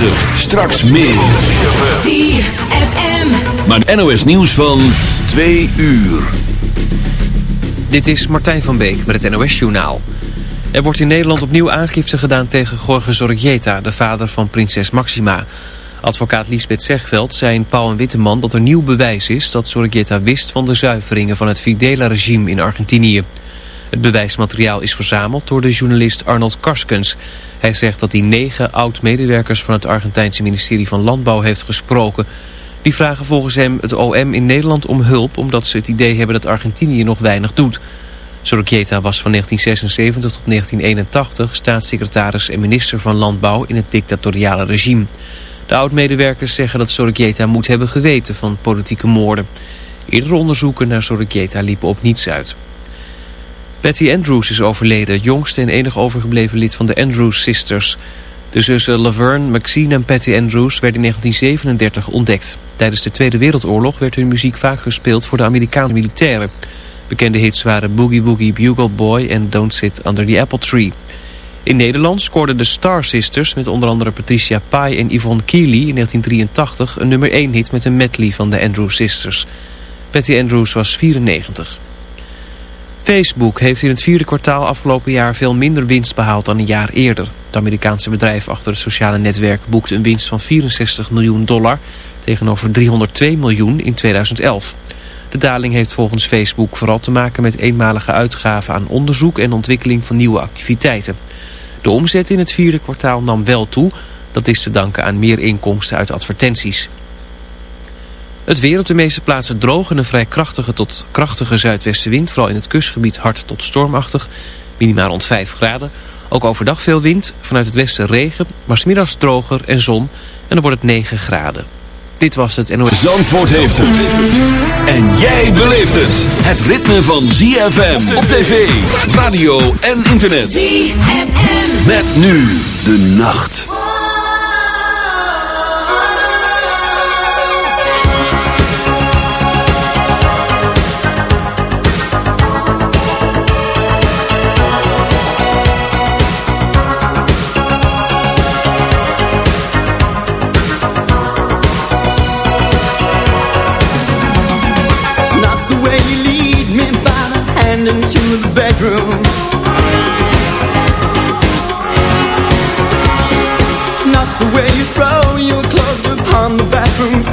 9. Straks meer. 4FM. Maar NOS nieuws van 2 uur. Dit is Martijn van Beek met het NOS-journaal. Er wordt in Nederland opnieuw aangifte gedaan tegen Jorge Zorregieta, de vader van prinses Maxima. Advocaat Lisbeth Zegveld zei in Pauw en Witteman dat er nieuw bewijs is... dat Zorregieta wist van de zuiveringen van het Fidela-regime in Argentinië. Het bewijsmateriaal is verzameld door de journalist Arnold Karskens. Hij zegt dat hij negen oud-medewerkers van het Argentijnse ministerie van Landbouw heeft gesproken... Die vragen volgens hem het OM in Nederland om hulp... omdat ze het idee hebben dat Argentinië nog weinig doet. Sorocchieta was van 1976 tot 1981 staatssecretaris en minister van Landbouw... in het dictatoriale regime. De oud-medewerkers zeggen dat Sorocchieta moet hebben geweten van politieke moorden. Eerdere onderzoeken naar Sorocchieta liepen op niets uit. Patty Andrews is overleden, jongste en enig overgebleven lid van de Andrews Sisters... De zussen Laverne, Maxine en Patty Andrews werden in 1937 ontdekt. Tijdens de Tweede Wereldoorlog werd hun muziek vaak gespeeld voor de Amerikaanse militairen. Bekende hits waren Boogie Woogie Bugle Boy en Don't Sit Under the Apple Tree. In Nederland scoorden de Star Sisters met onder andere Patricia Pai en Yvonne Keely in 1983 een nummer 1 hit met een medley van de Andrews Sisters. Patty Andrews was 94. Facebook heeft in het vierde kwartaal afgelopen jaar veel minder winst behaald dan een jaar eerder. Het Amerikaanse bedrijf achter het sociale netwerk boekte een winst van 64 miljoen dollar tegenover 302 miljoen in 2011. De daling heeft volgens Facebook vooral te maken met eenmalige uitgaven aan onderzoek en ontwikkeling van nieuwe activiteiten. De omzet in het vierde kwartaal nam wel toe. Dat is te danken aan meer inkomsten uit advertenties. Het weer op de meeste plaatsen droog en een vrij krachtige tot krachtige zuidwestenwind. Vooral in het kustgebied hard tot stormachtig. Minimaal rond 5 graden. Ook overdag veel wind. Vanuit het westen regen. Maar smiddags droger en zon. En dan wordt het 9 graden. Dit was het NOS. Zandvoort heeft het. En jij beleeft het. Het ritme van ZFM op tv, radio en internet. ZFM. Met nu de nacht.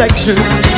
My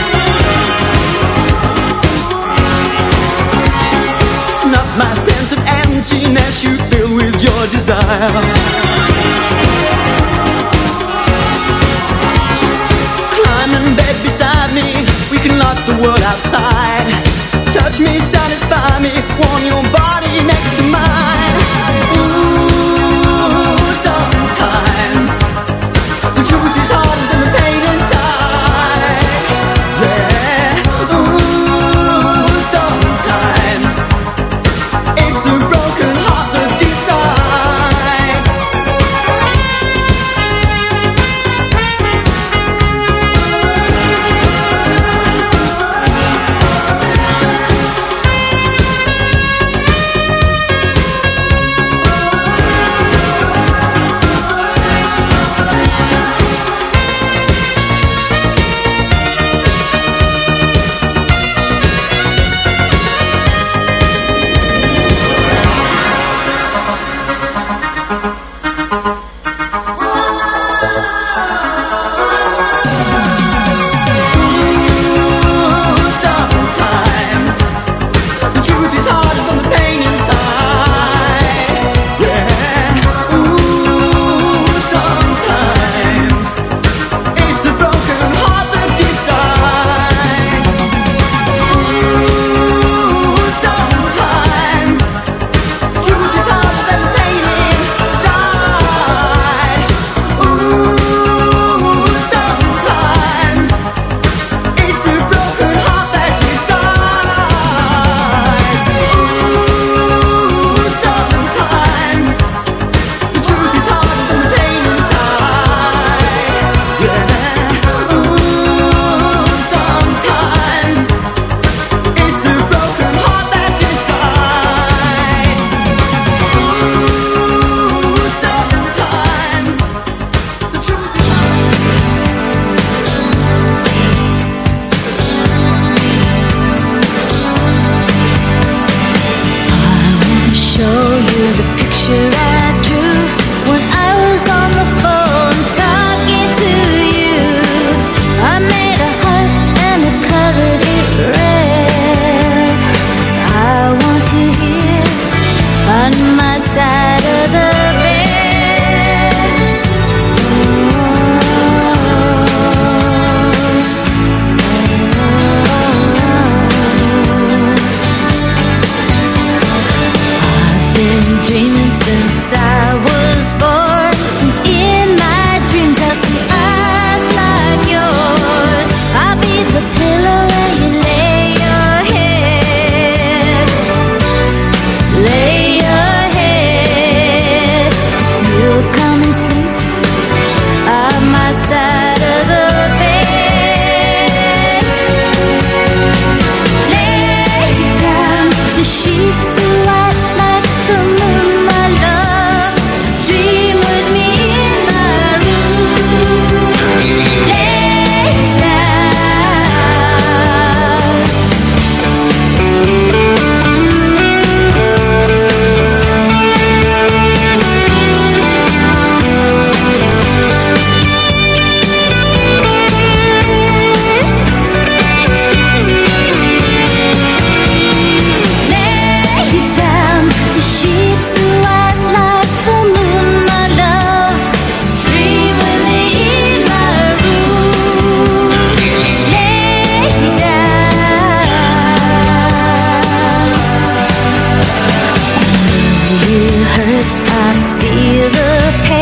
hurt. I feel the pain.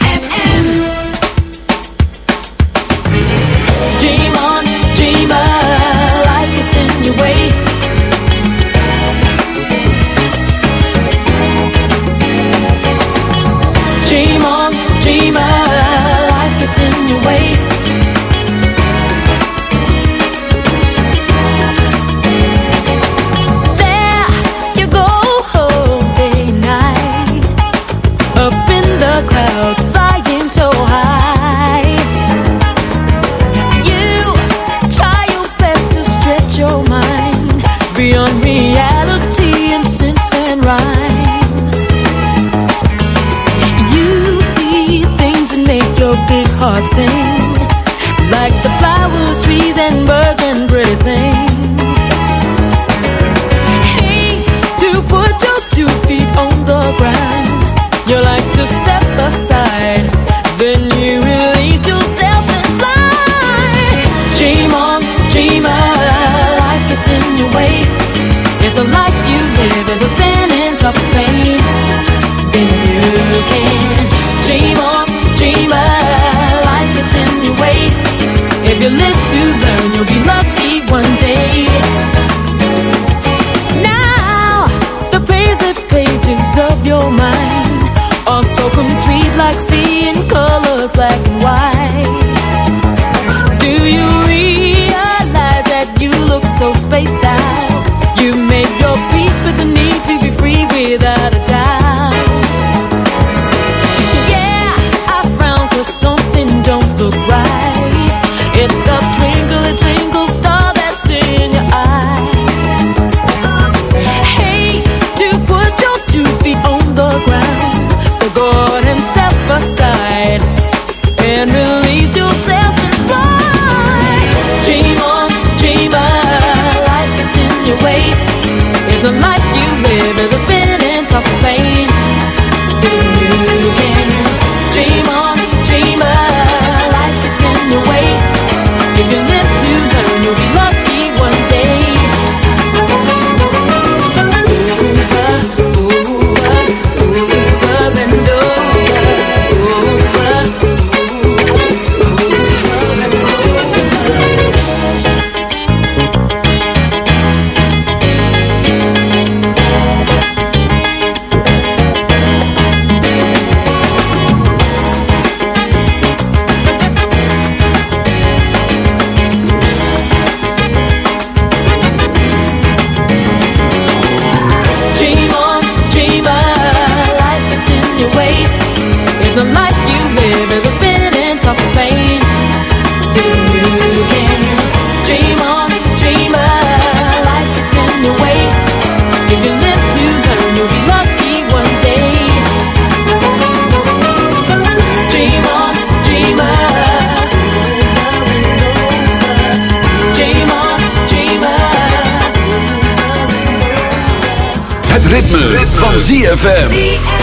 ZFM.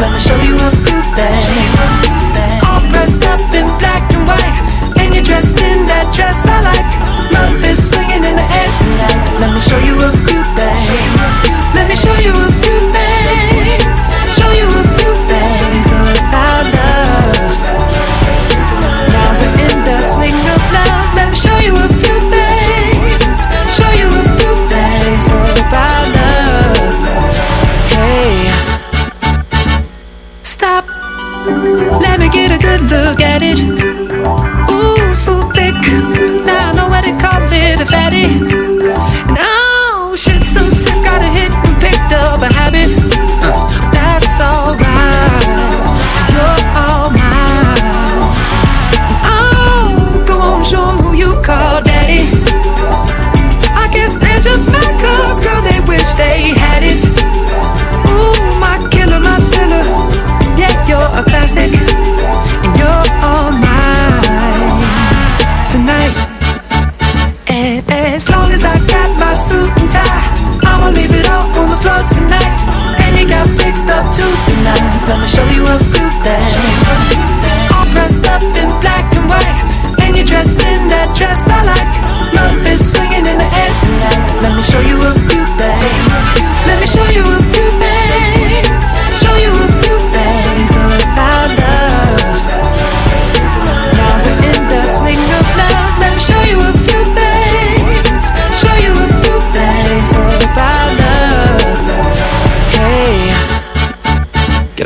Let me show you a few things. All dressed up in black and white, and you're dressed in that dress.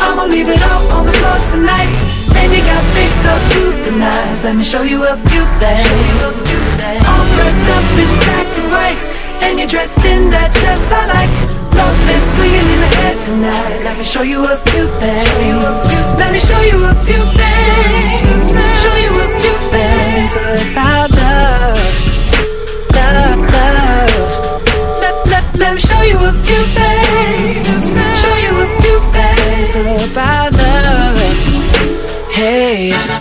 I'ma leave it all on the floor tonight. And you got fixed up to the nines. Let me show you a few things. All dressed up in black and white, and you're dressed in that dress I like. Love is swinging in the air tonight. Let me show you a few things. Let me show you a few things. Show you a few things about love, love, love. Let, let, let me show you a few things. Hey.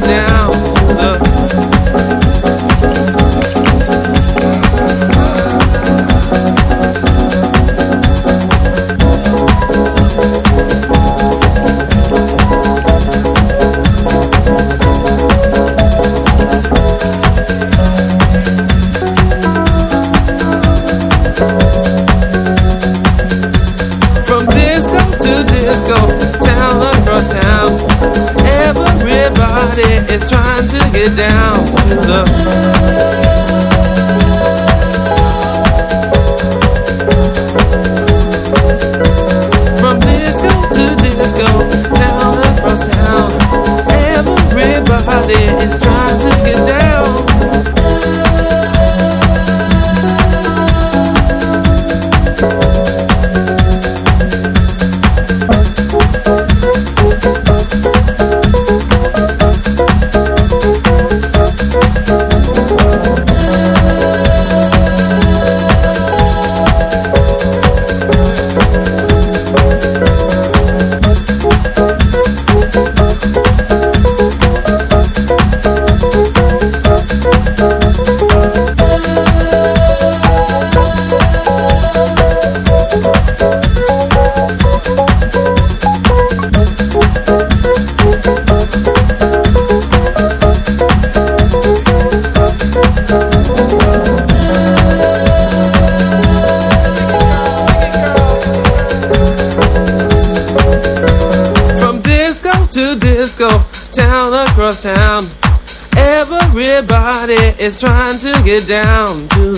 Get down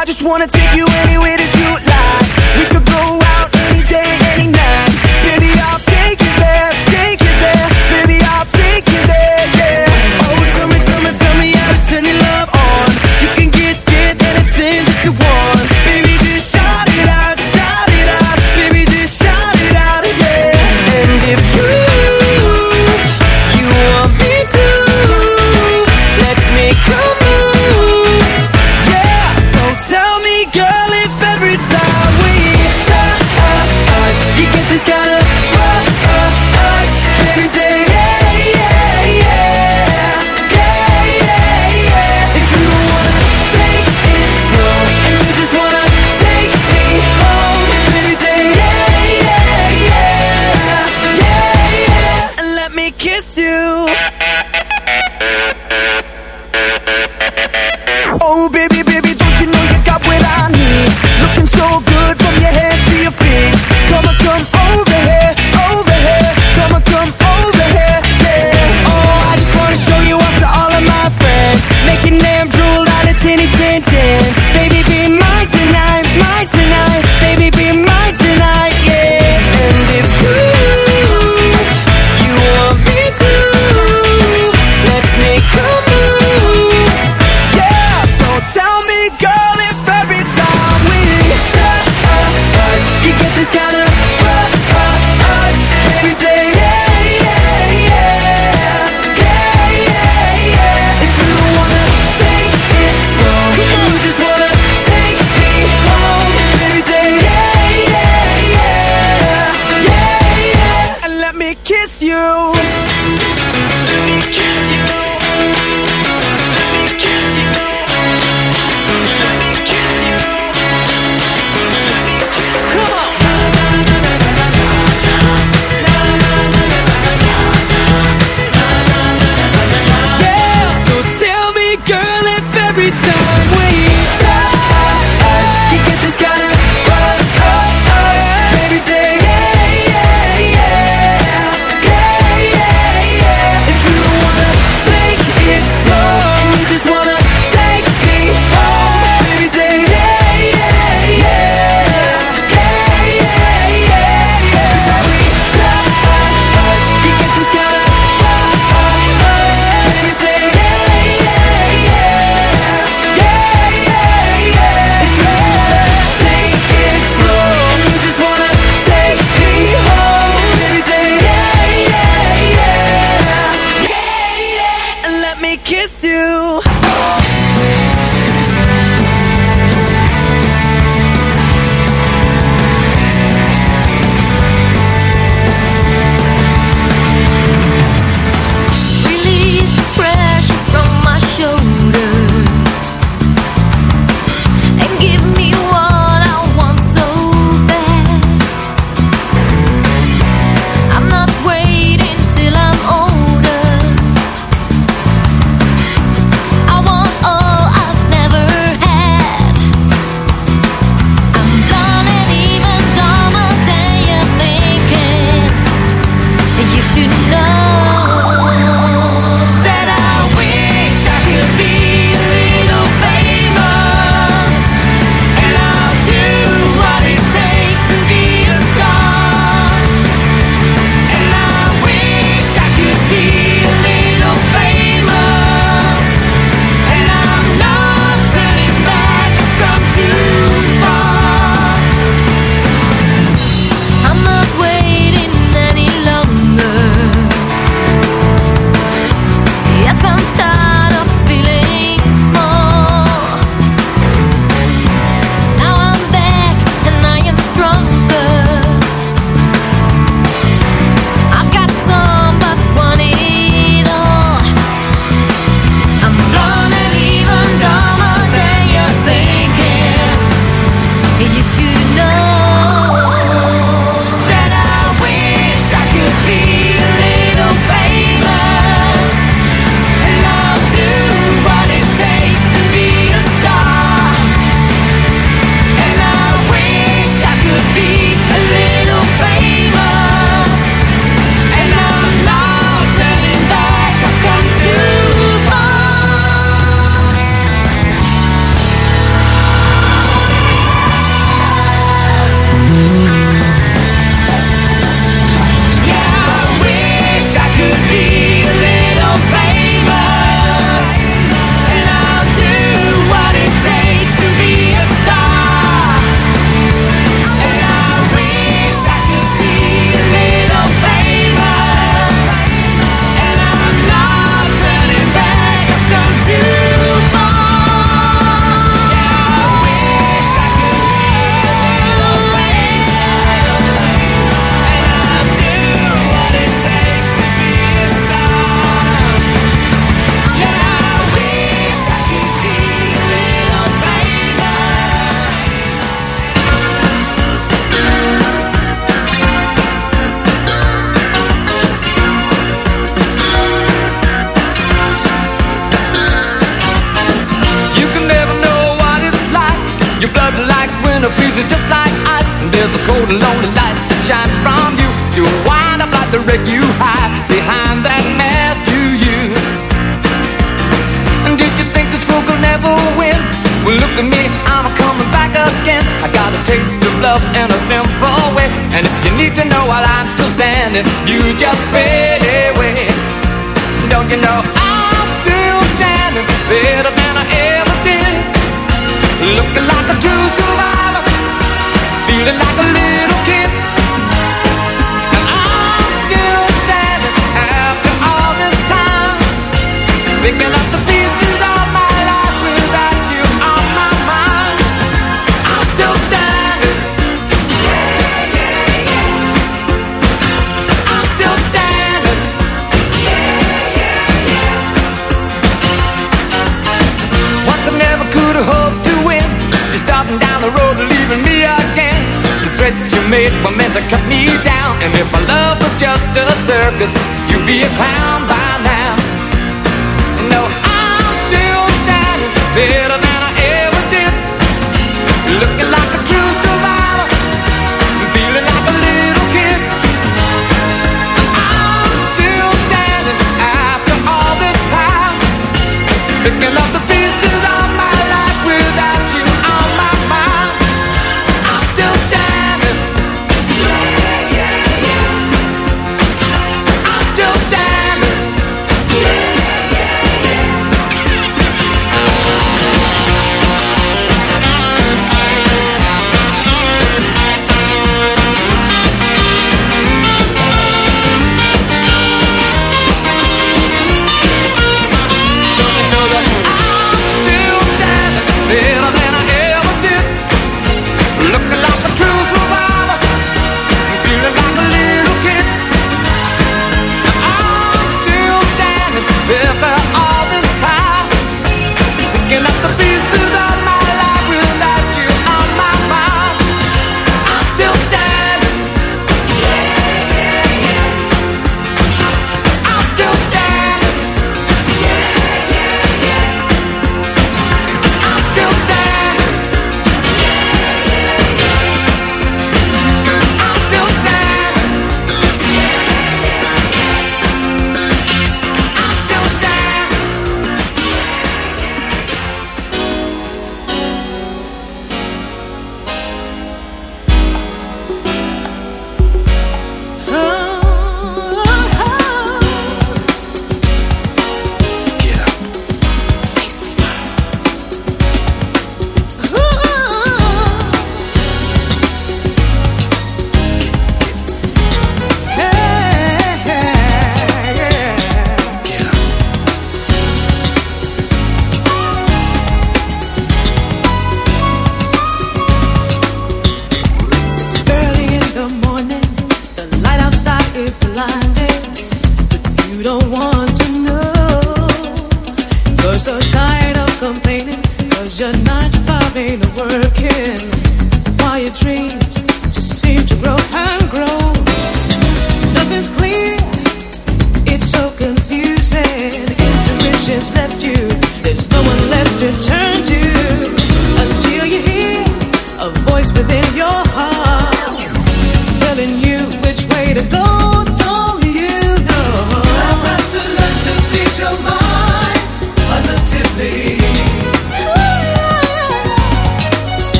I just wanna take you anywhere that you like.